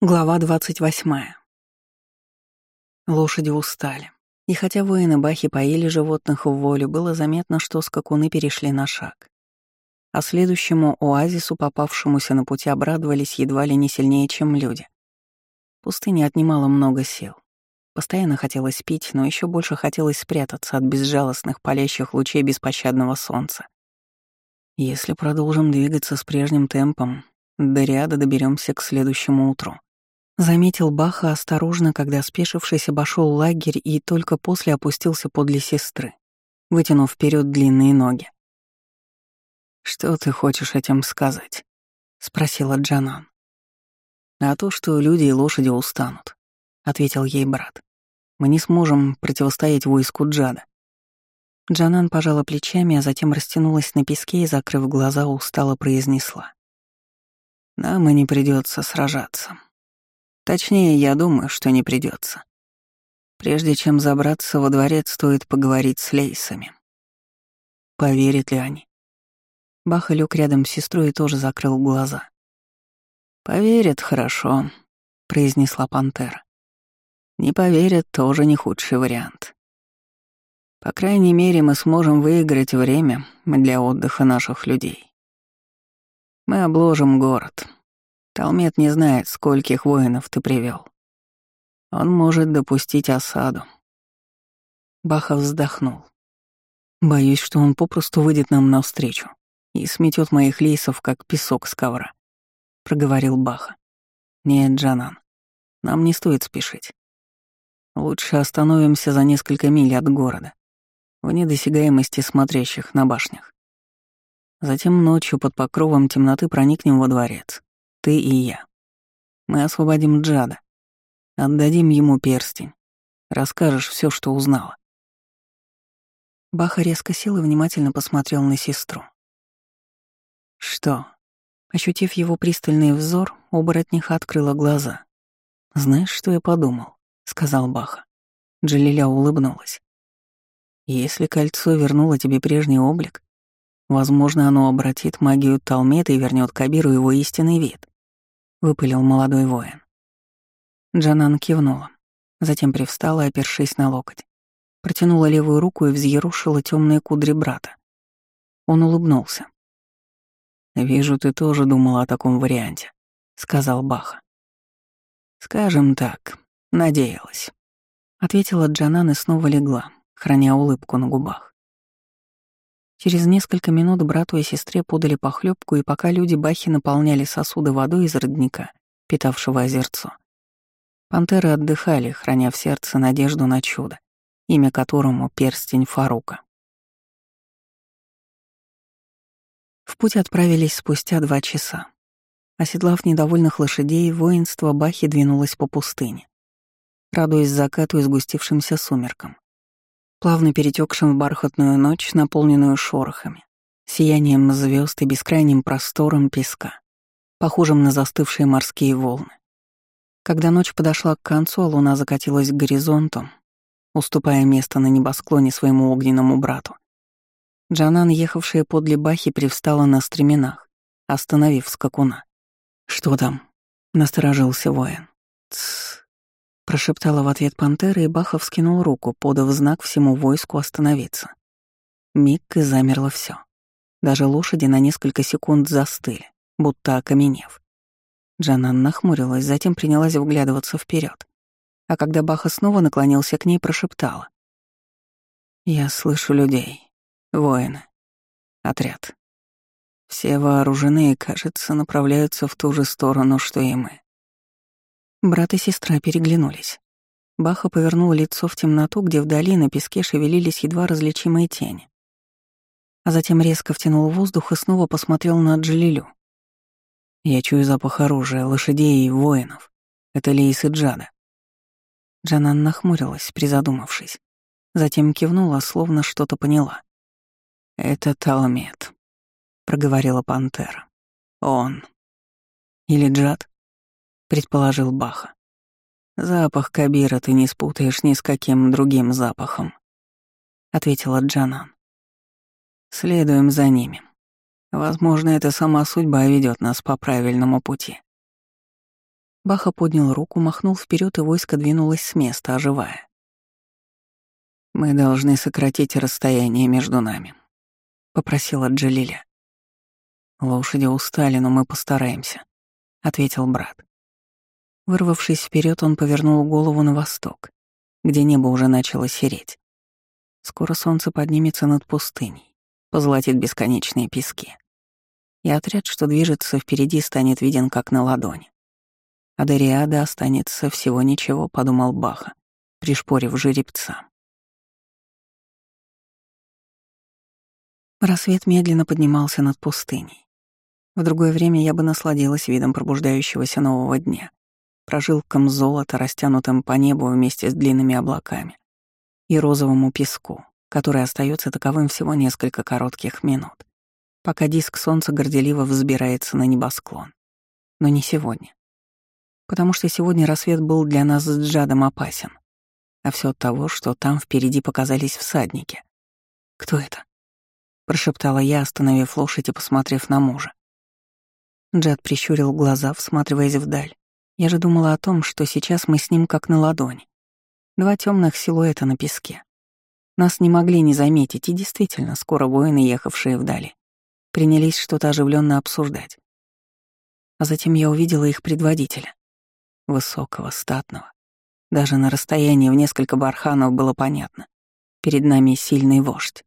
Глава двадцать восьмая. Лошади устали. И хотя воины Бахи поили животных в волю, было заметно, что скакуны перешли на шаг. А следующему оазису, попавшемуся на пути, обрадовались едва ли не сильнее, чем люди. Пустыня отнимала много сил. Постоянно хотелось пить, но еще больше хотелось спрятаться от безжалостных палящих лучей беспощадного солнца. Если продолжим двигаться с прежним темпом, до ряда доберемся к следующему утру. Заметил Баха осторожно, когда спешившись обошел лагерь и только после опустился подле сестры, вытянув вперед длинные ноги. «Что ты хочешь этим сказать?» — спросила Джанан. «А то, что люди и лошади устанут», — ответил ей брат. «Мы не сможем противостоять войску Джада». Джанан пожала плечами, а затем растянулась на песке и, закрыв глаза, устало произнесла. «Нам и не придется сражаться». Точнее, я думаю, что не придется. Прежде чем забраться во дворец, стоит поговорить с Лейсами. Поверят ли они? Баха лег рядом с сестрой и тоже закрыл глаза. «Поверят, хорошо», — произнесла пантера. «Не поверят, тоже не худший вариант. По крайней мере, мы сможем выиграть время для отдыха наших людей. Мы обложим город, Талмет не знает, скольких воинов ты привел. Он может допустить осаду. Бахов вздохнул. Боюсь, что он попросту выйдет нам навстречу и сметет моих лейсов, как песок с ковра, проговорил Баха. Нет, Джанан, нам не стоит спешить. Лучше остановимся за несколько миль от города, вне досягаемости смотрящих на башнях. Затем ночью под покровом темноты проникнем во дворец. Ты и я. Мы освободим Джада. Отдадим ему перстень. Расскажешь все, что узнала. Баха резко сел и внимательно посмотрел на сестру. «Что?» Ощутив его пристальный взор, оборотниха открыла глаза. «Знаешь, что я подумал?» — сказал Баха. Джалиля улыбнулась. «Если кольцо вернуло тебе прежний облик, возможно, оно обратит магию Талмета и вернет Кабиру его истинный вид. — выпылил молодой воин. Джанан кивнула, затем привстала, опершись на локоть. Протянула левую руку и взъерушила темные кудри брата. Он улыбнулся. «Вижу, ты тоже думала о таком варианте», — сказал Баха. «Скажем так, надеялась», — ответила Джанан и снова легла, храня улыбку на губах. Через несколько минут брату и сестре подали похлебку, и пока люди Бахи наполняли сосуды водой из родника, питавшего озерцо, пантеры отдыхали, храня в сердце надежду на чудо, имя которому перстень Фарука. В путь отправились спустя два часа. Оседлав недовольных лошадей, воинство Бахи двинулось по пустыне, радуясь закату и сгустившимся сумеркам плавно перетекшим в бархатную ночь, наполненную шорохами, сиянием звезд и бескрайним простором песка, похожим на застывшие морские волны. Когда ночь подошла к концу, а луна закатилась к горизонту, уступая место на небосклоне своему огненному брату. Джанан, ехавшая подле Бахи, привстала на стременах, остановив скакуна. «Что там?» — насторожился воин. «Тссс, Прошептала в ответ пантера, и Бахов скинул руку, подав знак всему войску остановиться. Миг и замерло все. Даже лошади на несколько секунд застыли, будто окаменев. Джанан нахмурилась, затем принялась вглядываться вперед. А когда Баха снова наклонился к ней, прошептала. «Я слышу людей, воины, отряд. Все вооружены и, кажется, направляются в ту же сторону, что и мы. Брат и сестра переглянулись. Баха повернул лицо в темноту, где вдали на песке шевелились едва различимые тени. А затем резко втянул воздух и снова посмотрел на Джалилю. «Я чую запах оружия, лошадей и воинов. Это Лейс и Джада». Джанан нахмурилась, призадумавшись. Затем кивнула, словно что-то поняла. «Это Таламет», — проговорила пантера. «Он». «Или Джад?» Предположил Баха. «Запах Кабира ты не спутаешь ни с каким другим запахом», — ответила Джанан. «Следуем за ними. Возможно, это сама судьба ведет нас по правильному пути». Баха поднял руку, махнул вперед, и войско двинулось с места, оживая. «Мы должны сократить расстояние между нами», — попросила Джалиля. «Лошади устали, но мы постараемся», — ответил брат. Вырвавшись вперед, он повернул голову на восток, где небо уже начало сереть. Скоро солнце поднимется над пустыней, позолотит бесконечные пески. И отряд, что движется впереди, станет виден как на ладони. А до Риада останется всего ничего, подумал Баха, пришпорив жеребца. Рассвет медленно поднимался над пустыней. В другое время я бы насладилась видом пробуждающегося нового дня, прожилком золота, растянутым по небу вместе с длинными облаками, и розовому песку, который остается таковым всего несколько коротких минут, пока диск солнца горделиво взбирается на небосклон. Но не сегодня потому что сегодня рассвет был для нас с Джадом опасен. А все от того, что там впереди показались всадники. «Кто это?» — прошептала я, остановив лошадь и посмотрев на мужа. Джад прищурил глаза, всматриваясь вдаль. Я же думала о том, что сейчас мы с ним как на ладони. Два темных силуэта на песке. Нас не могли не заметить, и действительно, скоро воины, ехавшие вдали, принялись что-то оживленно обсуждать. А затем я увидела их предводителя. Высокого, статного. Даже на расстоянии в несколько барханов было понятно. Перед нами сильный вождь.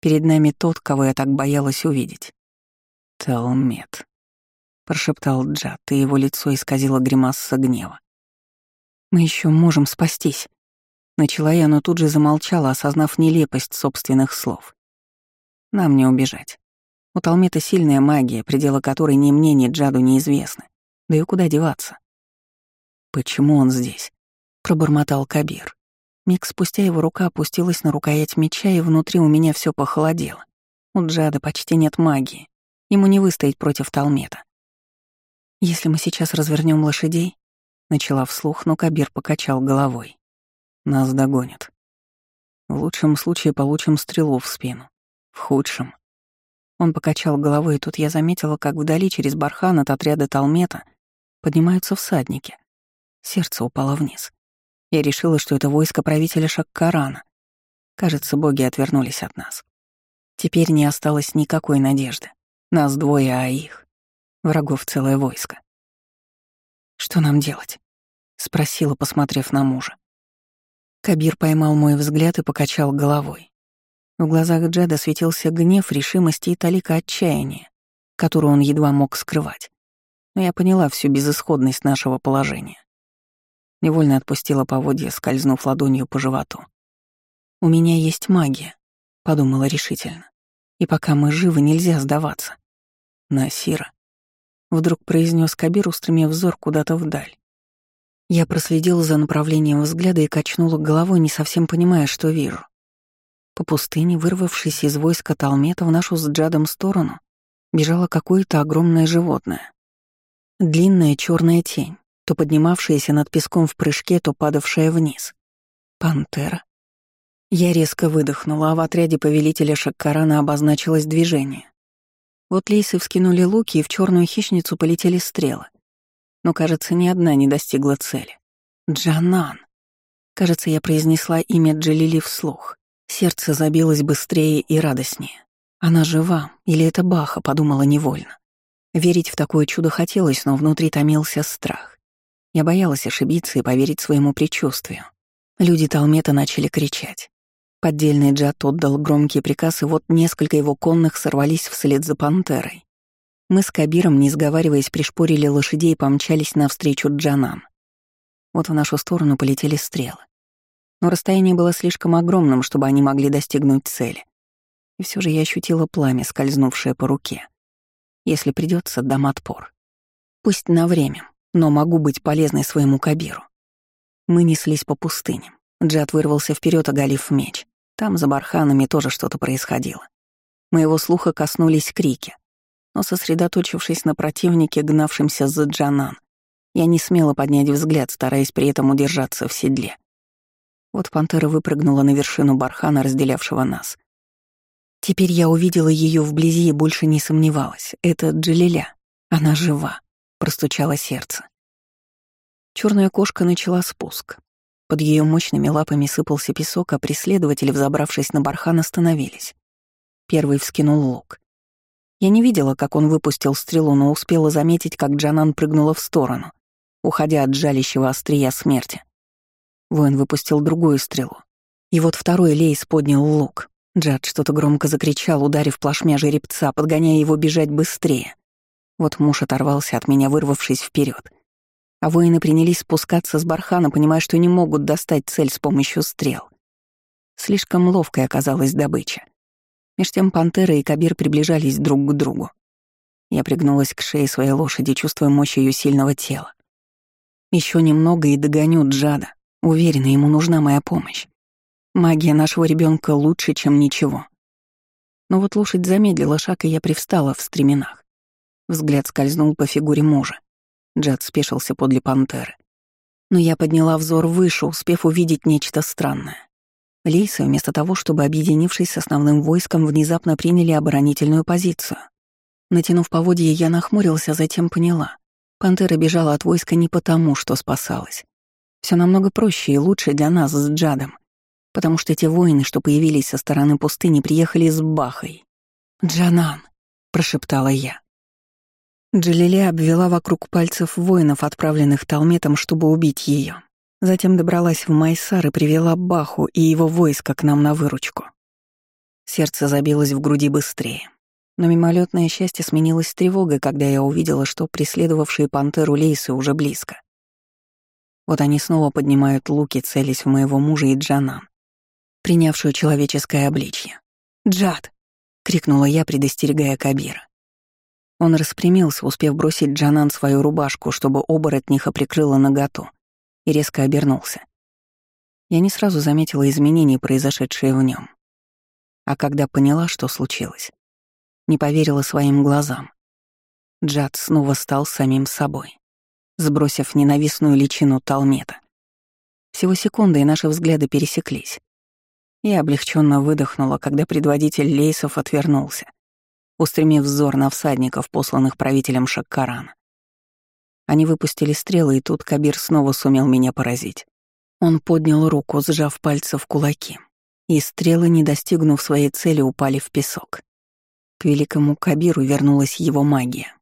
Перед нами тот, кого я так боялась увидеть. «Талмет», — прошептал Джад, и его лицо исказило гримаса гнева. «Мы еще можем спастись», — начала я, но тут же замолчала, осознав нелепость собственных слов. «Нам не убежать. У Талмета сильная магия, пределы которой ни мне, ни Джаду неизвестны. Да и куда деваться? «Почему он здесь?» — пробормотал Кабир. Миг спустя его рука опустилась на рукоять меча, и внутри у меня все похолодело. У Джада почти нет магии. Ему не выстоять против Талмета. «Если мы сейчас развернем лошадей...» — начала вслух, но Кабир покачал головой. «Нас догонят. В лучшем случае получим стрелу в спину. В худшем...» Он покачал головой, и тут я заметила, как вдали через бархан от отряда Талмета поднимаются всадники — Сердце упало вниз. Я решила, что это войско правителя Шаккарана. Кажется, боги отвернулись от нас. Теперь не осталось никакой надежды. Нас двое, а их. Врагов целое войско. «Что нам делать?» — спросила, посмотрев на мужа. Кабир поймал мой взгляд и покачал головой. В глазах Джеда светился гнев, решимость и талика отчаяния, которую он едва мог скрывать. Но я поняла всю безысходность нашего положения. Невольно отпустила поводья, скользнув ладонью по животу. «У меня есть магия», — подумала решительно. «И пока мы живы, нельзя сдаваться». «Насира», — вдруг произнес Кабир, устремив взор куда-то вдаль. Я проследила за направлением взгляда и качнула головой, не совсем понимая, что вижу. По пустыне, вырвавшись из войска Талмета в нашу с Джадом сторону, бежало какое-то огромное животное. Длинная черная тень, то поднимавшаяся над песком в прыжке, то падавшая вниз. Пантера. Я резко выдохнула, а в отряде повелителя Шаккарана обозначилось движение. Вот лейсы вскинули луки, и в черную хищницу полетели стрелы. Но, кажется, ни одна не достигла цели. Джанан. Кажется, я произнесла имя Джалили вслух. Сердце забилось быстрее и радостнее. Она жива, или это Баха, подумала невольно. Верить в такое чудо хотелось, но внутри томился страх. Я боялась ошибиться и поверить своему предчувствию. Люди Талмета начали кричать. Поддельный Джад отдал громкий приказ, и вот несколько его конных сорвались вслед за пантерой. Мы с Кабиром, не сговариваясь, пришпорили лошадей и помчались навстречу Джанан. Вот в нашу сторону полетели стрелы. Но расстояние было слишком огромным, чтобы они могли достигнуть цели. И все же я ощутила пламя, скользнувшее по руке. Если придется, дам отпор. Пусть на время, но могу быть полезной своему Кабиру. Мы неслись по пустыне. Джад вырвался вперед, оголив меч. Там, за барханами, тоже что-то происходило. Моего слуха коснулись крики. Но, сосредоточившись на противнике, гнавшемся за Джанан, я не смела поднять взгляд, стараясь при этом удержаться в седле. Вот пантера выпрыгнула на вершину бархана, разделявшего нас. Теперь я увидела ее вблизи и больше не сомневалась. Это Джалиля. Она жива. Простучало сердце. Черная кошка начала спуск. Под ее мощными лапами сыпался песок, а преследователи, взобравшись на бархан, остановились. Первый вскинул лук. Я не видела, как он выпустил стрелу, но успела заметить, как Джанан прыгнула в сторону, уходя от жалящего острия смерти. Воин выпустил другую стрелу. И вот второй Лейс поднял лук. Джад что-то громко закричал, ударив плашмя жеребца, подгоняя его бежать быстрее. Вот муж оторвался от меня, вырвавшись вперед. А воины принялись спускаться с бархана, понимая, что не могут достать цель с помощью стрел. Слишком ловкой оказалась добыча. Меж тем пантера и кабир приближались друг к другу. Я пригнулась к шее своей лошади, чувствуя мощь ее сильного тела. Еще немного и догоню Джада. Уверена, ему нужна моя помощь. Магия нашего ребенка лучше, чем ничего. Но вот лошадь замедлила шаг, и я привстала в стременах. Взгляд скользнул по фигуре мужа. Джад спешился подле пантеры. Но я подняла взор выше, успев увидеть нечто странное. Лейсы, вместо того, чтобы, объединившись с основным войском, внезапно приняли оборонительную позицию. Натянув поводья, я нахмурился, затем поняла. Пантера бежала от войска не потому, что спасалась. Все намного проще и лучше для нас с Джадом, потому что те воины, что появились со стороны пустыни, приехали с Бахой. «Джанан», — прошептала я. Джалиле обвела вокруг пальцев воинов, отправленных Талметом, чтобы убить ее. Затем добралась в Майсар и привела Баху и его войско к нам на выручку. Сердце забилось в груди быстрее. Но мимолетное счастье сменилось тревогой, когда я увидела, что преследовавшие пантеру лейсы уже близко. Вот они снова поднимают луки, целясь в моего мужа и Джанан, принявшую человеческое обличье. «Джад!» — крикнула я, предостерегая Кабира. Он распрямился, успев бросить Джанан свою рубашку, чтобы оборотниха прикрыла наготу и резко обернулся. Я не сразу заметила изменения, произошедшие в нем. А когда поняла, что случилось, не поверила своим глазам. Джад снова стал самим собой, сбросив ненавистную личину Талмета. Всего секунды, и наши взгляды пересеклись. Я облегченно выдохнула, когда предводитель лейсов отвернулся, устремив взор на всадников, посланных правителем Шаккарана. Они выпустили стрелы, и тут Кабир снова сумел меня поразить. Он поднял руку, сжав пальцы в кулаки, и стрелы, не достигнув своей цели, упали в песок. К великому Кабиру вернулась его магия.